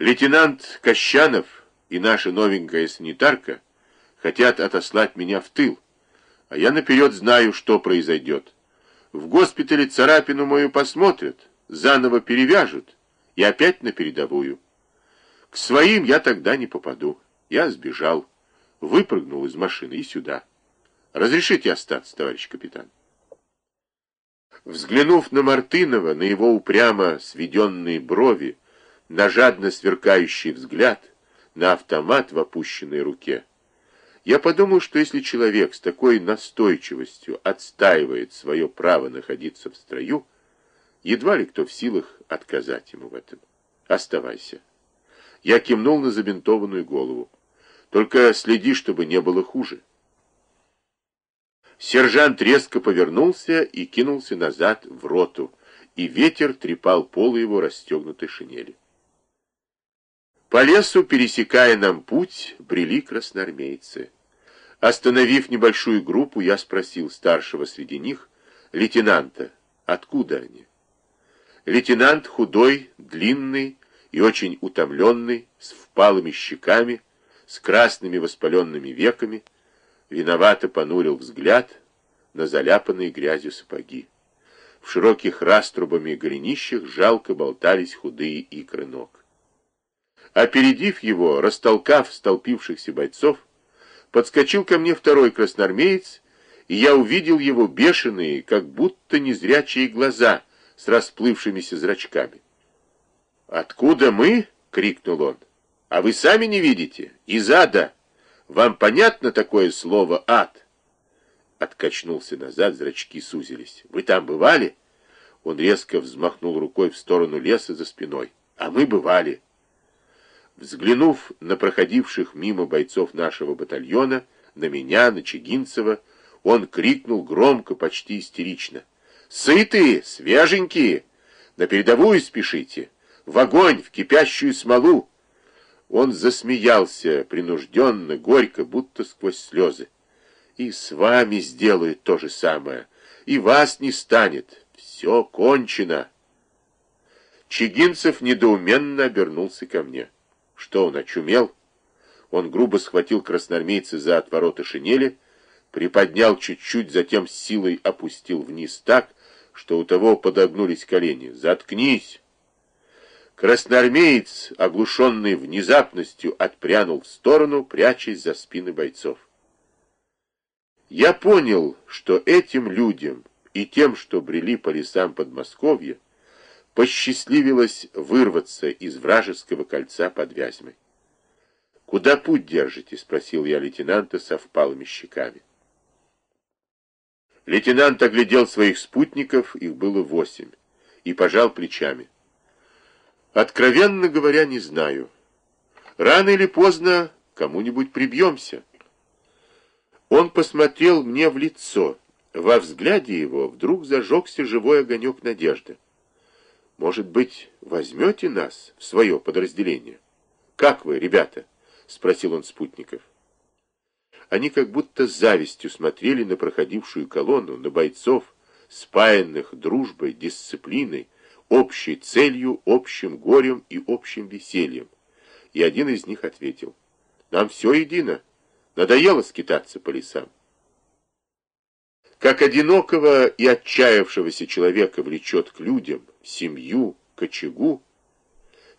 Лейтенант Кощанов и наша новенькая санитарка хотят отослать меня в тыл, а я наперед знаю, что произойдет. В госпитале царапину мою посмотрят, заново перевяжут и опять на передовую. К своим я тогда не попаду. Я сбежал, выпрыгнул из машины и сюда. Разрешите остаться, товарищ капитан? Взглянув на Мартынова, на его упрямо сведенные брови, на жадно сверкающий взгляд, на автомат в опущенной руке, я подумал, что если человек с такой настойчивостью отстаивает свое право находиться в строю, едва ли кто в силах отказать ему в этом. Оставайся. Я кивнул на забинтованную голову. Только следи, чтобы не было хуже. Сержант резко повернулся и кинулся назад в роту, и ветер трепал полы его расстегнутой шинели. По лесу, пересекая нам путь, брели красноармейцы. Остановив небольшую группу, я спросил старшего среди них, лейтенанта, откуда они? Лейтенант худой, длинный и очень утомленный, с впалыми щеками, с красными воспаленными веками, виновато понурил взгляд на заляпанные грязью сапоги. В широких раструбами голенищах жалко болтались худые икры ног. Опередив его, растолкав столпившихся бойцов, подскочил ко мне второй красноармеец, и я увидел его бешеные, как будто незрячие глаза с расплывшимися зрачками. «Откуда мы?» — крикнул он. «А вы сами не видите? Из ада!» Вам понятно такое слово «ад»?» Откачнулся назад, зрачки сузились. «Вы там бывали?» Он резко взмахнул рукой в сторону леса за спиной. «А мы бывали». Взглянув на проходивших мимо бойцов нашего батальона, на меня, на Чегинцева, он крикнул громко, почти истерично. «Сытые, свеженькие! На передовую спешите! В огонь, в кипящую смолу!» Он засмеялся принужденно, горько, будто сквозь слезы. И с вами сделают то же самое. И вас не станет. Все кончено. Чигинцев недоуменно обернулся ко мне. Что он, очумел? Он грубо схватил красноармейца за отвороты шинели, приподнял чуть-чуть, затем с силой опустил вниз так, что у того подогнулись колени. «Заткнись!» Красноармеец, оглушенный внезапностью, отпрянул в сторону, прячась за спины бойцов. Я понял, что этим людям и тем, что брели по лесам Подмосковья, посчастливилось вырваться из вражеского кольца под Вязьмой. «Куда путь держите?» — спросил я лейтенанта со впалыми щеками. Лейтенант оглядел своих спутников, их было восемь, и пожал плечами. Откровенно говоря, не знаю. Рано или поздно кому-нибудь прибьемся. Он посмотрел мне в лицо. Во взгляде его вдруг зажегся живой огонек надежды. Может быть, возьмете нас в свое подразделение? Как вы, ребята? Спросил он спутников. Они как будто с завистью смотрели на проходившую колонну, на бойцов, спаянных дружбой, дисциплиной, общей целью, общим горем и общим весельем. И один из них ответил, «Нам все едино, надоело скитаться по лесам». Как одинокого и отчаявшегося человека влечет к людям, семью, к очагу,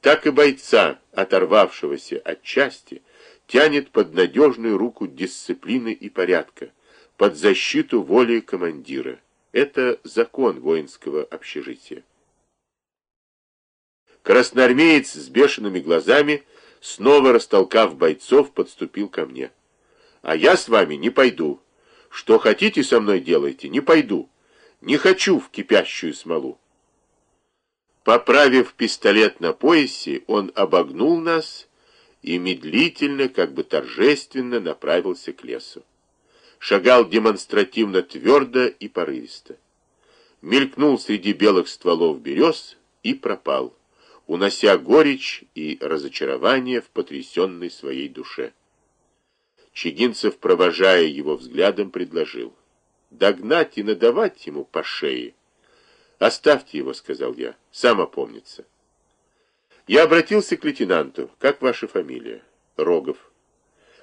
так и бойца, оторвавшегося от части, тянет под надежную руку дисциплины и порядка, под защиту воли командира. Это закон воинского общежития. Красноармеец с бешеными глазами, снова растолкав бойцов, подступил ко мне. «А я с вами не пойду. Что хотите со мной делайте, не пойду. Не хочу в кипящую смолу». Поправив пистолет на поясе, он обогнул нас и медлительно, как бы торжественно направился к лесу. Шагал демонстративно твердо и порывисто. Мелькнул среди белых стволов берез и пропал унося горечь и разочарование в потрясенной своей душе. Чигинцев, провожая его взглядом, предложил. «Догнать и надавать ему по шее». «Оставьте его», — сказал я, — «сам опомнится». Я обратился к лейтенанту. Как ваша фамилия? Рогов.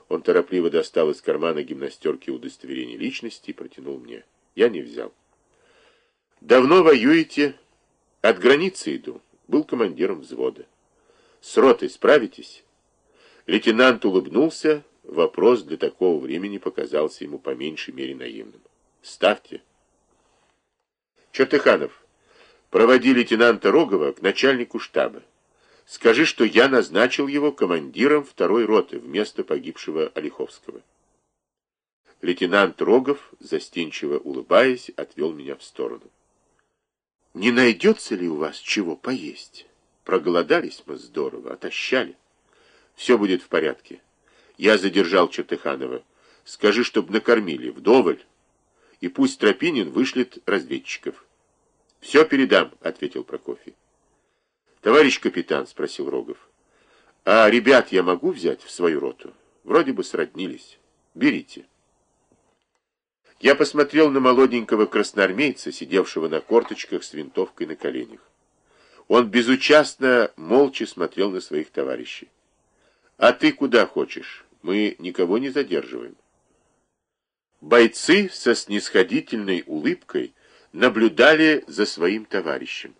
Он торопливо достал из кармана гимнастерки удостоверение личности и протянул мне. Я не взял. Давно воюете? От границы иду. Был командиром взвода. С ротой справитесь? Лейтенант улыбнулся. Вопрос для такого времени показался ему по меньшей мере наивным. Ставьте. Чертыханов, проводи лейтенанта Рогова к начальнику штаба. Скажи, что я назначил его командиром второй роты вместо погибшего Олеховского. Лейтенант Рогов, застенчиво улыбаясь, отвел меня в сторону. «Не найдется ли у вас чего поесть? Проголодались мы здорово, отощали. Все будет в порядке. Я задержал Чертыханова. Скажи, чтоб накормили, вдоволь. И пусть Тропинин вышлет разведчиков». «Все передам», — ответил Прокофий. «Товарищ капитан», — спросил Рогов, — «а ребят я могу взять в свою роту? Вроде бы сроднились. Берите». Я посмотрел на молоденького красноармейца, сидевшего на корточках с винтовкой на коленях. Он безучастно, молча смотрел на своих товарищей. «А ты куда хочешь? Мы никого не задерживаем». Бойцы со снисходительной улыбкой наблюдали за своим товарищем.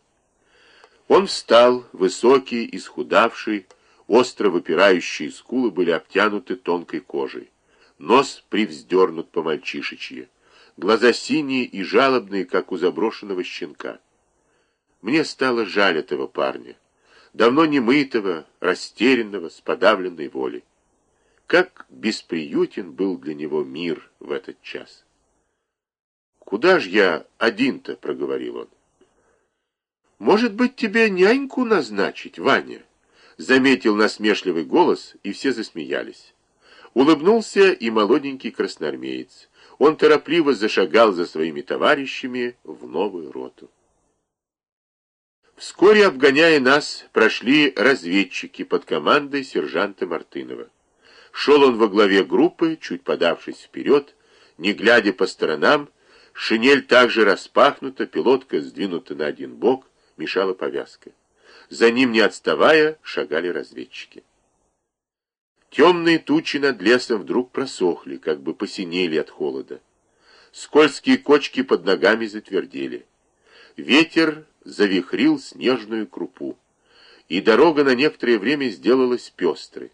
Он встал, высокий, исхудавший, остро выпирающие скулы были обтянуты тонкой кожей. Нос привздернут по мальчишечье, глаза синие и жалобные, как у заброшенного щенка. Мне стало жаль этого парня, давно не мытого, растерянного, с подавленной волей. Как бесприютен был для него мир в этот час. «Куда ж я один-то?» — проговорил он. «Может быть, тебе няньку назначить, Ваня?» Заметил насмешливый голос, и все засмеялись. Улыбнулся и молоденький красноармеец. Он торопливо зашагал за своими товарищами в новую роту. Вскоре, обгоняя нас, прошли разведчики под командой сержанта Мартынова. Шел он во главе группы, чуть подавшись вперед, не глядя по сторонам, шинель также распахнута, пилотка сдвинута на один бок, мешала повязка. За ним, не отставая, шагали разведчики. Темные тучи над лесом вдруг просохли, как бы посинели от холода. Скользкие кочки под ногами затвердели. Ветер завихрил снежную крупу, и дорога на некоторое время сделалась пестрой.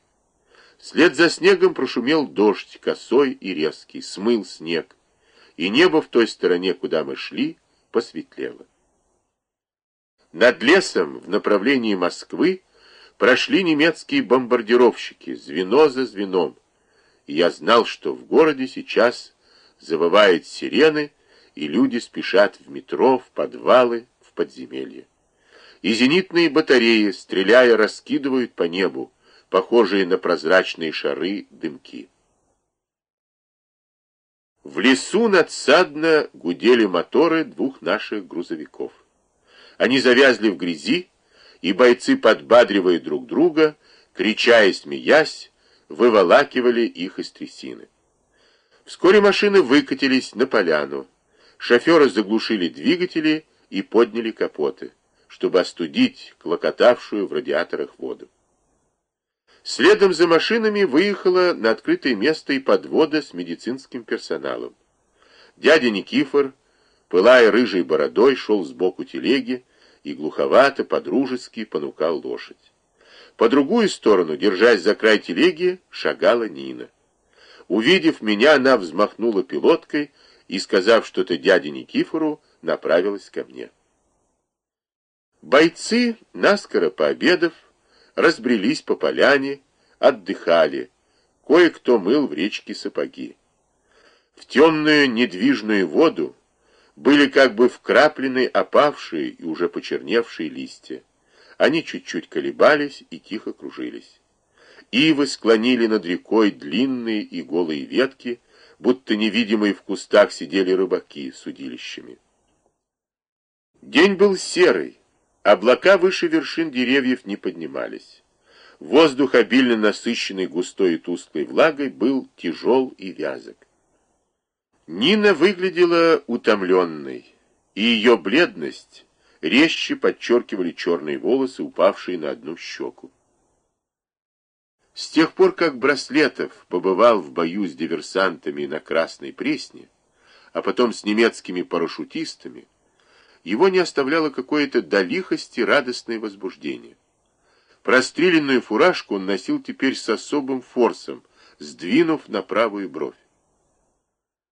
Вслед за снегом прошумел дождь, косой и резкий, смыл снег, и небо в той стороне, куда мы шли, посветлело. Над лесом в направлении Москвы прошли немецкие бомбардировщики, звено за звеном. И я знал, что в городе сейчас завывают сирены, и люди спешат в метро, в подвалы, в подземелья. И зенитные батареи, стреляя, раскидывают по небу, похожие на прозрачные шары дымки. В лесу надсадно гудели моторы двух наших грузовиков. Они завязли в грязи, и бойцы, подбадривая друг друга, крича и смеясь, выволакивали их из трясины. Вскоре машины выкатились на поляну. Шоферы заглушили двигатели и подняли капоты, чтобы остудить клокотавшую в радиаторах воду. Следом за машинами выехала на открытое место и подвода с медицинским персоналом. Дядя Никифор пылая рыжей бородой, шел сбоку телеги и глуховато, подружески понукал лошадь. По другую сторону, держась за край телеги, шагала Нина. Увидев меня, она взмахнула пилоткой и, сказав что-то дяде Никифору, направилась ко мне. Бойцы, наскоро пообедав, разбрелись по поляне, отдыхали, кое-кто мыл в речке сапоги. В темную недвижную воду были как бы вкраплены опавшие и уже почерневшие листья. Они чуть-чуть колебались и тихо кружились. Ивы склонили над рекой длинные и голые ветки, будто невидимые в кустах сидели рыбаки с удилищами. День был серый, облака выше вершин деревьев не поднимались. Воздух, обильно насыщенный густой и тусклой влагой, был тяжел и вязок. Нина выглядела утомленной, и ее бледность, резче подчеркивали черные волосы, упавшие на одну щеку. С тех пор, как Браслетов побывал в бою с диверсантами на Красной Пресне, а потом с немецкими парашютистами, его не оставляло какое-то до лихости радостное возбуждение. Простреленную фуражку он носил теперь с особым форсом, сдвинув на правую бровь.